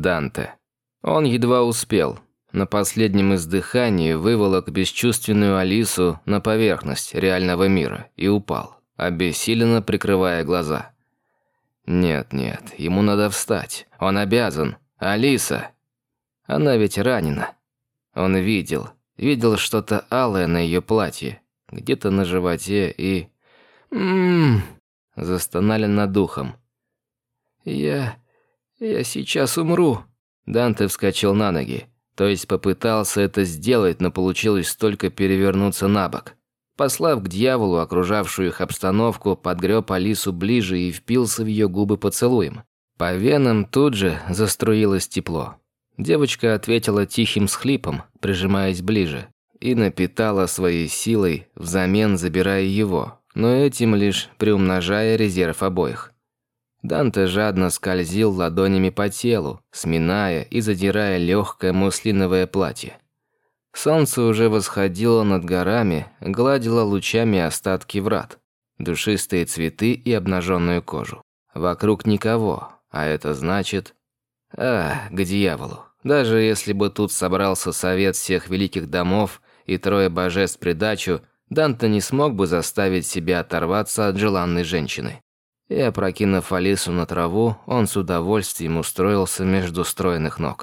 Данте. Он едва успел. На последнем издыхании выволок бесчувственную Алису на поверхность реального мира и упал, обессиленно прикрывая глаза. Нет, нет, ему надо встать. Он обязан. Алиса. Она ведь ранена. Он видел, видел что-то алое на ее платье, где-то на животе и... Ммм... Застонали над духом. «Я... я сейчас умру». Данте вскочил на ноги. То есть попытался это сделать, но получилось только перевернуться на бок. Послав к дьяволу окружавшую их обстановку, подгреб Алису ближе и впился в ее губы поцелуем. По венам тут же заструилось тепло. Девочка ответила тихим схлипом, прижимаясь ближе, и напитала своей силой, взамен забирая его, но этим лишь приумножая резерв обоих. Данте жадно скользил ладонями по телу, сминая и задирая легкое муслиновое платье. Солнце уже восходило над горами, гладило лучами остатки врат, душистые цветы и обнаженную кожу. Вокруг никого, а это значит... А, к дьяволу. Даже если бы тут собрался совет всех великих домов и трое божеств придачу, Данте не смог бы заставить себя оторваться от желанной женщины. И опрокинув Алису на траву, он с удовольствием устроился между стройных ног.